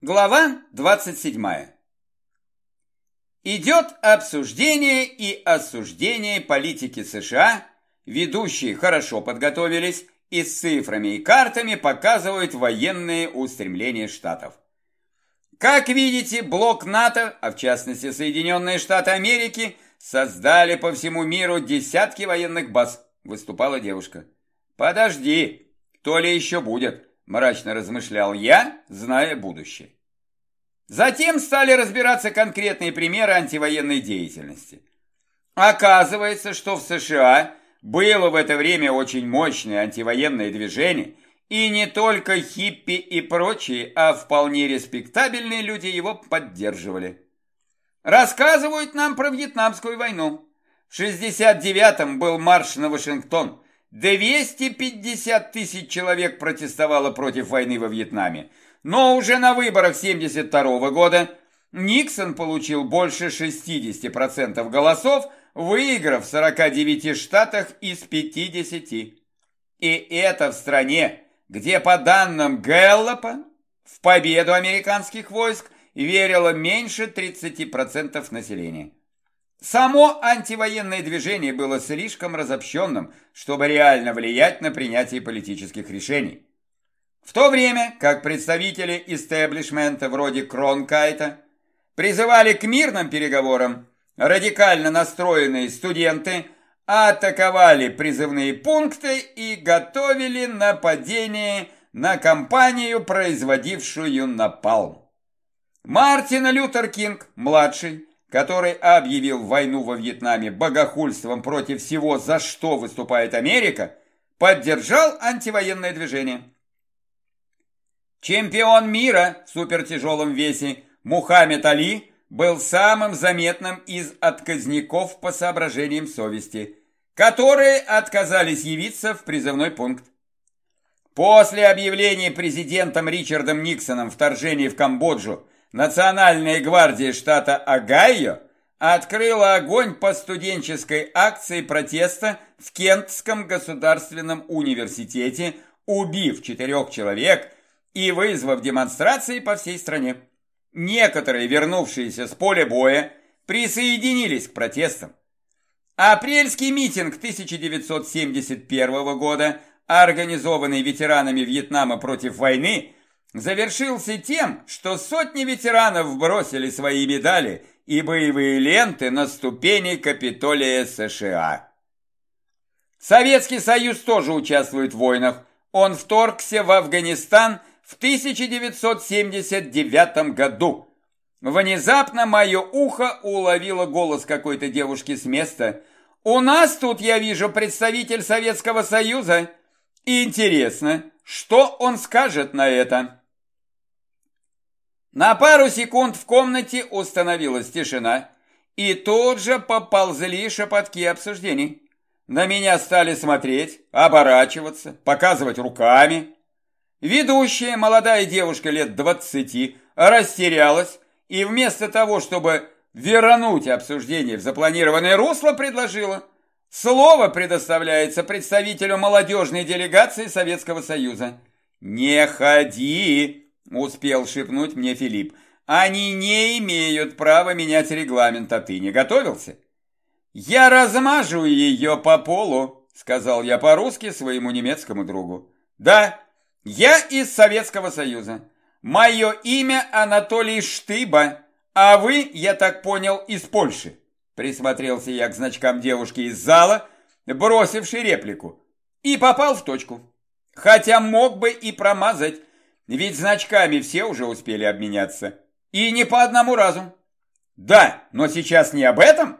Глава 27. Идет обсуждение и осуждение политики США. Ведущие хорошо подготовились и с цифрами и картами показывают военные устремления Штатов. Как видите, блок НАТО, а в частности Соединенные Штаты Америки, создали по всему миру десятки военных баз, выступала девушка. Подожди, то ли еще будет мрачно размышлял я, зная будущее. Затем стали разбираться конкретные примеры антивоенной деятельности. Оказывается, что в США было в это время очень мощное антивоенное движение, и не только хиппи и прочие, а вполне респектабельные люди его поддерживали. Рассказывают нам про Вьетнамскую войну. В 69-м был марш на Вашингтон – 250 тысяч человек протестовало против войны во Вьетнаме. Но уже на выборах 72 года Никсон получил больше 60% голосов, выиграв в 49 штатах из 50. И это в стране, где по данным Гэллопа в победу американских войск верило меньше 30% населения. Само антивоенное движение было слишком разобщенным, чтобы реально влиять на принятие политических решений. В то время как представители истеблишмента вроде Кронкайта призывали к мирным переговорам, радикально настроенные студенты атаковали призывные пункты и готовили нападение на компанию, производившую напалм. Мартин Лютер Кинг, младший, который объявил войну во Вьетнаме богохульством против всего, за что выступает Америка, поддержал антивоенное движение. Чемпион мира в супертяжелом весе Мухаммед Али был самым заметным из отказников по соображениям совести, которые отказались явиться в призывной пункт. После объявления президентом Ричардом Никсоном вторжения в Камбоджу Национальная гвардия штата Огайо открыла огонь по студенческой акции протеста в Кентском государственном университете, убив четырех человек и вызвав демонстрации по всей стране. Некоторые, вернувшиеся с поля боя, присоединились к протестам. Апрельский митинг 1971 года, организованный ветеранами Вьетнама против войны, завершился тем, что сотни ветеранов бросили свои медали и боевые ленты на ступени Капитолия США. Советский Союз тоже участвует в войнах. Он вторгся в Афганистан в 1979 году. Внезапно мое ухо уловило голос какой-то девушки с места. «У нас тут, я вижу, представитель Советского Союза. Интересно, что он скажет на это?» На пару секунд в комнате установилась тишина, и тут же поползли шепотки обсуждений. На меня стали смотреть, оборачиваться, показывать руками. Ведущая, молодая девушка лет двадцати, растерялась и вместо того, чтобы вернуть обсуждение в запланированное русло, предложила. Слово предоставляется представителю молодежной делегации Советского Союза. «Не ходи!» Успел шепнуть мне Филипп. Они не имеют права менять регламент, а ты не готовился? Я размажу ее по полу, сказал я по-русски своему немецкому другу. Да, я из Советского Союза. Мое имя Анатолий Штыба, а вы, я так понял, из Польши. Присмотрелся я к значкам девушки из зала, бросившей реплику, и попал в точку. Хотя мог бы и промазать, ведь значками все уже успели обменяться. И не по одному разу. Да, но сейчас не об этом.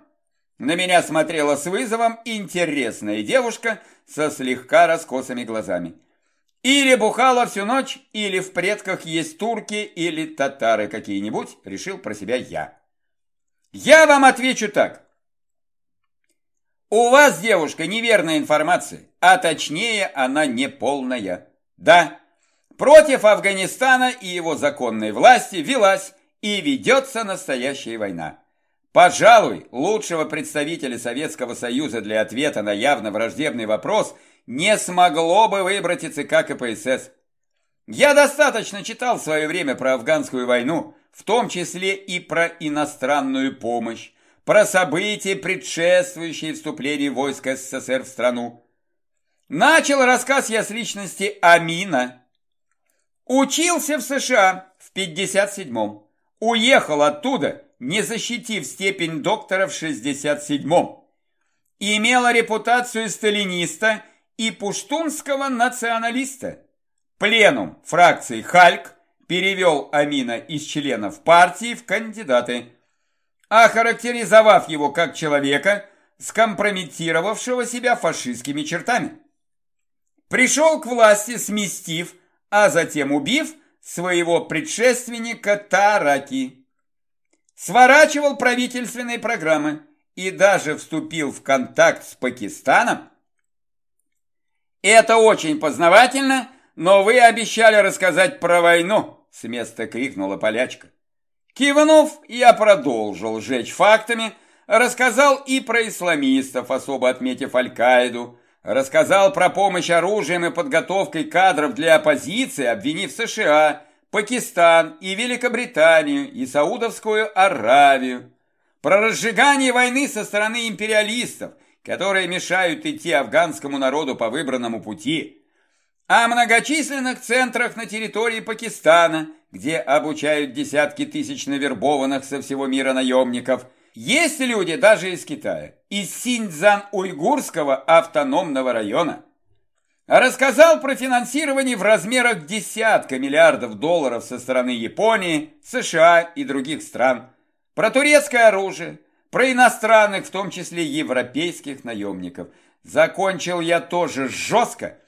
На меня смотрела с вызовом интересная девушка со слегка раскосыми глазами. Или бухала всю ночь, или в предках есть турки или татары какие-нибудь, решил про себя я. Я вам отвечу так. У вас, девушка, неверная информация, а точнее она неполная. Да, Против Афганистана и его законной власти велась и ведется настоящая война. Пожалуй, лучшего представителя Советского Союза для ответа на явно враждебный вопрос не смогло бы выбрать и ЦК КПСС. Я достаточно читал в свое время про афганскую войну, в том числе и про иностранную помощь, про события, предшествующие вступлению войск СССР в страну. Начал рассказ я с личности Амина. Учился в США в 57-м. Уехал оттуда, не защитив степень доктора в 67-м. Имела репутацию сталиниста и пуштунского националиста. Пленум фракции «Хальк» перевел Амина из членов партии в кандидаты, охарактеризовав его как человека, скомпрометировавшего себя фашистскими чертами. Пришел к власти, сместив, а затем убив своего предшественника Тараки. Сворачивал правительственные программы и даже вступил в контакт с Пакистаном. Это очень познавательно, но вы обещали рассказать про войну, с места крикнула полячка. Кивнув, я продолжил жечь фактами, рассказал и про исламистов, особо отметив Аль-Каиду, Рассказал про помощь оружием и подготовкой кадров для оппозиции, обвинив США, Пакистан и Великобританию и Саудовскую Аравию. Про разжигание войны со стороны империалистов, которые мешают идти афганскому народу по выбранному пути. О многочисленных центрах на территории Пакистана, где обучают десятки тысяч навербованных со всего мира наемников – есть люди даже из Китая, из Синьцзян-Уйгурского автономного района. Рассказал про финансирование в размерах десятка миллиардов долларов со стороны Японии, США и других стран, про турецкое оружие, про иностранных, в том числе европейских наемников. Закончил я тоже жестко,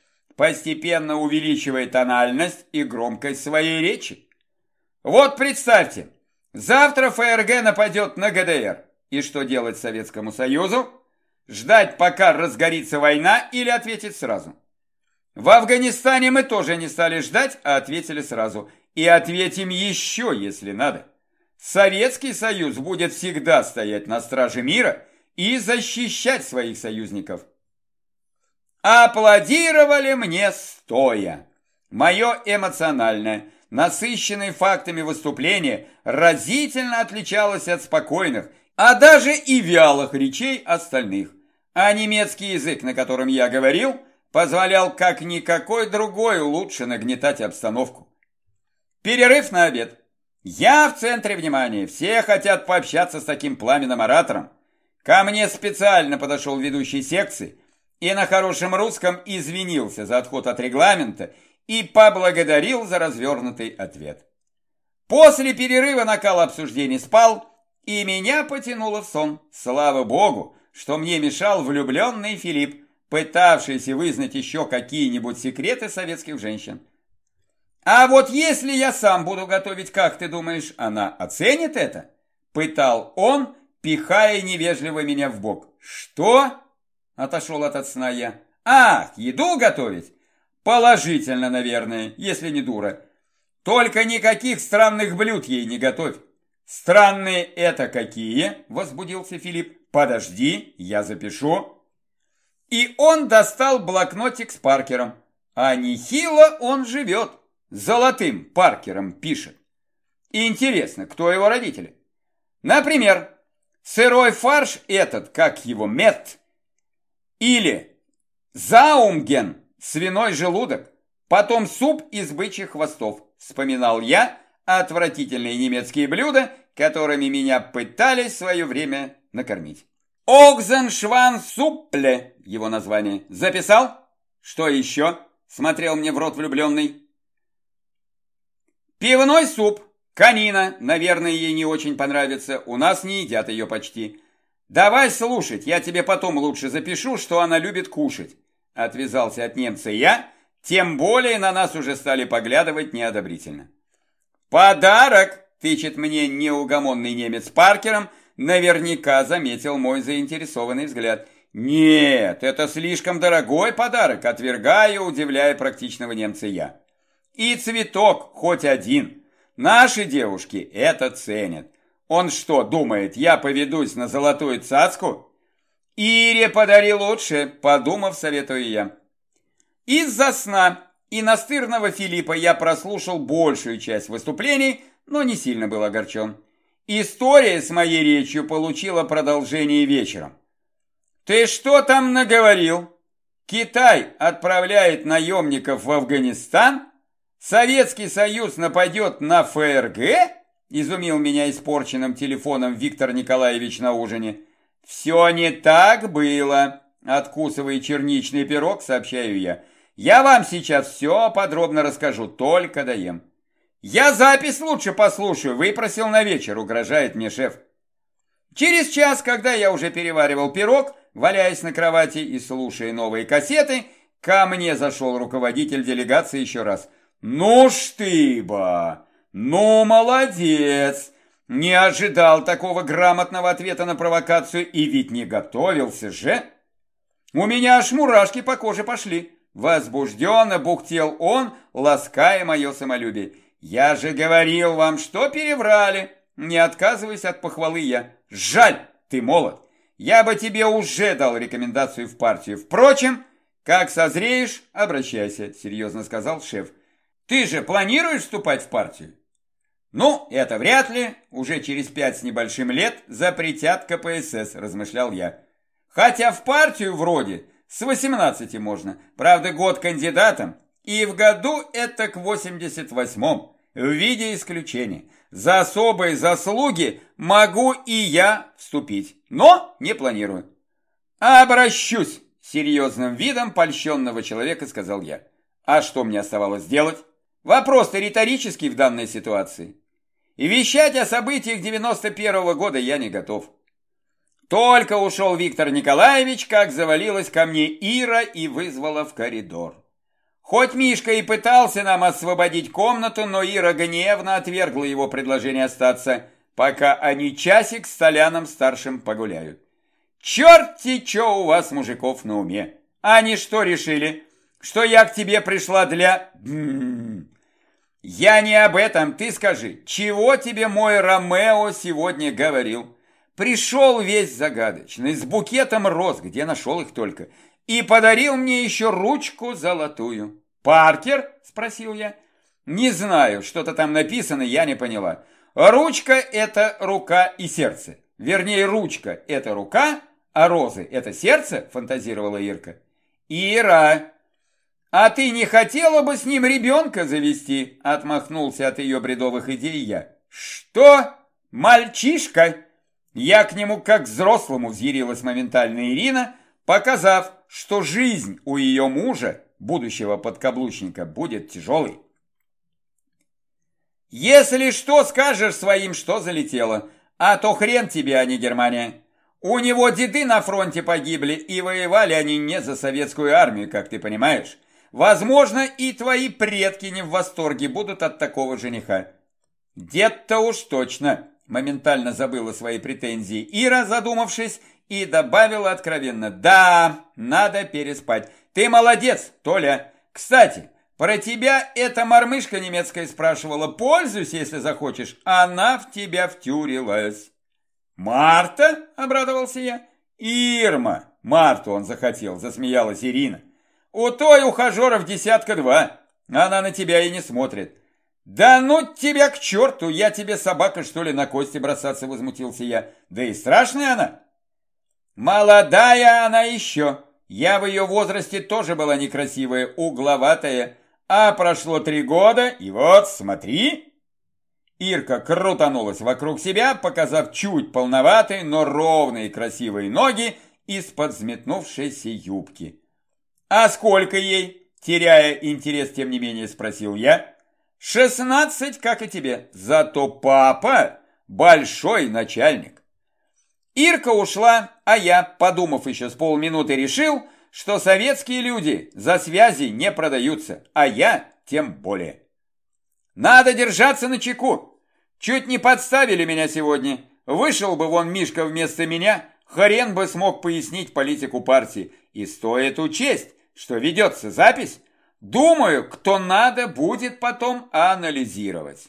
постепенно увеличивая тональность и громкость своей речи. Вот представьте, Завтра ФРГ нападет на ГДР. И что делать Советскому Союзу? Ждать, пока разгорится война, или ответить сразу? В Афганистане мы тоже не стали ждать, а ответили сразу. И ответим еще, если надо. Советский Союз будет всегда стоять на страже мира и защищать своих союзников. Аплодировали мне стоя. Мое эмоциональное – насыщенное фактами выступление разительно отличалось от спокойных, а даже и вялых речей остальных. А немецкий язык, на котором я говорил, позволял как никакой другой лучше нагнетать обстановку. Перерыв на обед. Я в центре внимания, все хотят пообщаться с таким пламенным оратором. Ко мне специально подошел ведущий секции и на хорошем русском извинился за отход от регламента и поблагодарил за развернутый ответ. После перерыва накал обсуждений спал, и меня потянуло в сон. Слава богу, что мне мешал влюбленный Филипп, пытавшийся вызнать еще какие-нибудь секреты советских женщин. «А вот если я сам буду готовить, как ты думаешь, она оценит это?» Пытал он, пихая невежливо меня в бок. «Что?» – отошел от сна я. «Ах, еду готовить? Положительно, наверное, если не дура. Только никаких странных блюд ей не готовь. Странные это какие? Возбудился Филипп. Подожди, я запишу. И он достал блокнотик с Паркером. А нехило он живет. Золотым Паркером пишет. интересно, кто его родители? Например, сырой фарш этот, как его, мет. Или заумген свиной желудок, потом суп из бычьих хвостов. Вспоминал я отвратительные немецкие блюда, которыми меня пытались в свое время накормить. Огзеншван-супле, его название. Записал? Что еще? Смотрел мне в рот влюбленный. Пивной суп. Канина, наверное, ей не очень понравится. У нас не едят ее почти. Давай слушать, я тебе потом лучше запишу, что она любит кушать. Отвязался от немца я, тем более на нас уже стали поглядывать неодобрительно. «Подарок!» – тычет мне неугомонный немец Паркером, наверняка заметил мой заинтересованный взгляд. «Нет, это слишком дорогой подарок», – отвергаю, удивляя практичного немца я. «И цветок хоть один. Наши девушки это ценят. Он что, думает, я поведусь на золотую цацку?» Ире подари лучше, подумав, советую я. Из-за сна и настырного Филиппа я прослушал большую часть выступлений, но не сильно был огорчен. История с моей речью получила продолжение вечером. «Ты что там наговорил? Китай отправляет наемников в Афганистан? Советский Союз нападет на ФРГ?» Изумил меня испорченным телефоном Виктор Николаевич на ужине. «Все не так было», — откусывая черничный пирог, сообщаю я. «Я вам сейчас все подробно расскажу, только доем». «Я запись лучше послушаю, выпросил на вечер», — угрожает мне шеф. Через час, когда я уже переваривал пирог, валяясь на кровати и слушая новые кассеты, ко мне зашел руководитель делегации еще раз. «Ну ж ты, ба! Ну, молодец! Не ожидал такого грамотного ответа на провокацию и ведь не готовился же!» У меня аж мурашки по коже пошли. Возбужденно бухтел он, лаская мое самолюбие. «Я же говорил вам, что переврали!» Не отказываясь от похвалы я. «Жаль, ты молод. Я бы тебе уже дал рекомендацию в партию. Впрочем, как созреешь, обращайся», серьезно сказал шеф. «Ты же планируешь вступать в партию?» «Ну, это вряд ли. Уже через пять с небольшим лет запретят КПСС», размышлял я. «Хотя в партию вроде с 18 можно. Правда, год кандидатом и в году это к 88-м, в виде исключения. За особые заслуги могу и я вступить, но не планирую. Обращусь, серьезным видом польщенного человека сказал я. А что мне оставалось делать? Вопрос-то риторический в данной ситуации. И вещать о событиях 91-го года я не готов. Только ушел Виктор Николаевич, как завалилась ко мне Ира и вызвала в коридор. Хоть Мишка и пытался нам освободить комнату, но Ира гневно отвергла его предложение остаться, пока они часик с Толяном-старшим погуляют. «Черти, что у вас, мужиков, на уме! Они что решили? Что я к тебе пришла для...» «Я не об этом, ты скажи, чего тебе мой Ромео сегодня говорил?» Пришел весь загадочный, с букетом роз, где нашел их только, и подарил мне еще ручку золотую. «Паркер?» – спросил я. «Не знаю, что-то там написано, я не поняла. Ручка – это рука и сердце. Вернее, ручка – это рука, а розы – это сердце?» – фантазировала Ирка. «Ира, а ты не хотела бы с ним ребенка завести?» – отмахнулся от ее бредовых идей я. «Что? Мальчишка?» Я к нему как взрослому взъярилась моментально Ирина, показав, что жизнь у ее мужа, будущего подкаблучника, будет тяжелой. Если что, скажешь своим, что залетело, а то хрен тебе, а не Германия. У него деды на фронте погибли, и воевали они не за советскую армию, как ты понимаешь. Возможно, и твои предки не в восторге будут от такого жениха. Дед-то уж точно моментально забыла свои претензии Ира, задумавшись, и добавила откровенно, «Да, надо переспать. Ты молодец, Толя. Кстати, про тебя эта мормышка немецкая спрашивала. Пользуйся, если захочешь. Она в тебя втюрилась». «Марта?» – обрадовался я. «Ирма!» – Марту он захотел, засмеялась Ирина. «У той ухажеров десятка два. Она на тебя и не смотрит. «Да ну тебя к черту! Я тебе собака, что ли, на кости бросаться?» возмутился я. «Да и страшная она!» «Молодая она еще! Я в ее возрасте тоже была некрасивая, угловатая. А прошло три года, и вот, смотри!» Ирка крутанулась вокруг себя, показав чуть полноватые, но ровные красивые ноги из-под взметнувшейся юбки. «А сколько ей?» Теряя интерес, тем не менее, спросил я. Шестнадцать, как и тебе. Зато папа большой начальник. Ирка ушла, а я, подумав еще с полминуты, решил, что советские люди за связи не продаются, а я тем более. Надо держаться на чеку. Чуть не подставили меня сегодня. Вышел бы вон Мишка вместо меня, хрен бы смог пояснить политику партии. И стоит учесть, что ведется запись Думаю, кто надо, будет потом анализировать.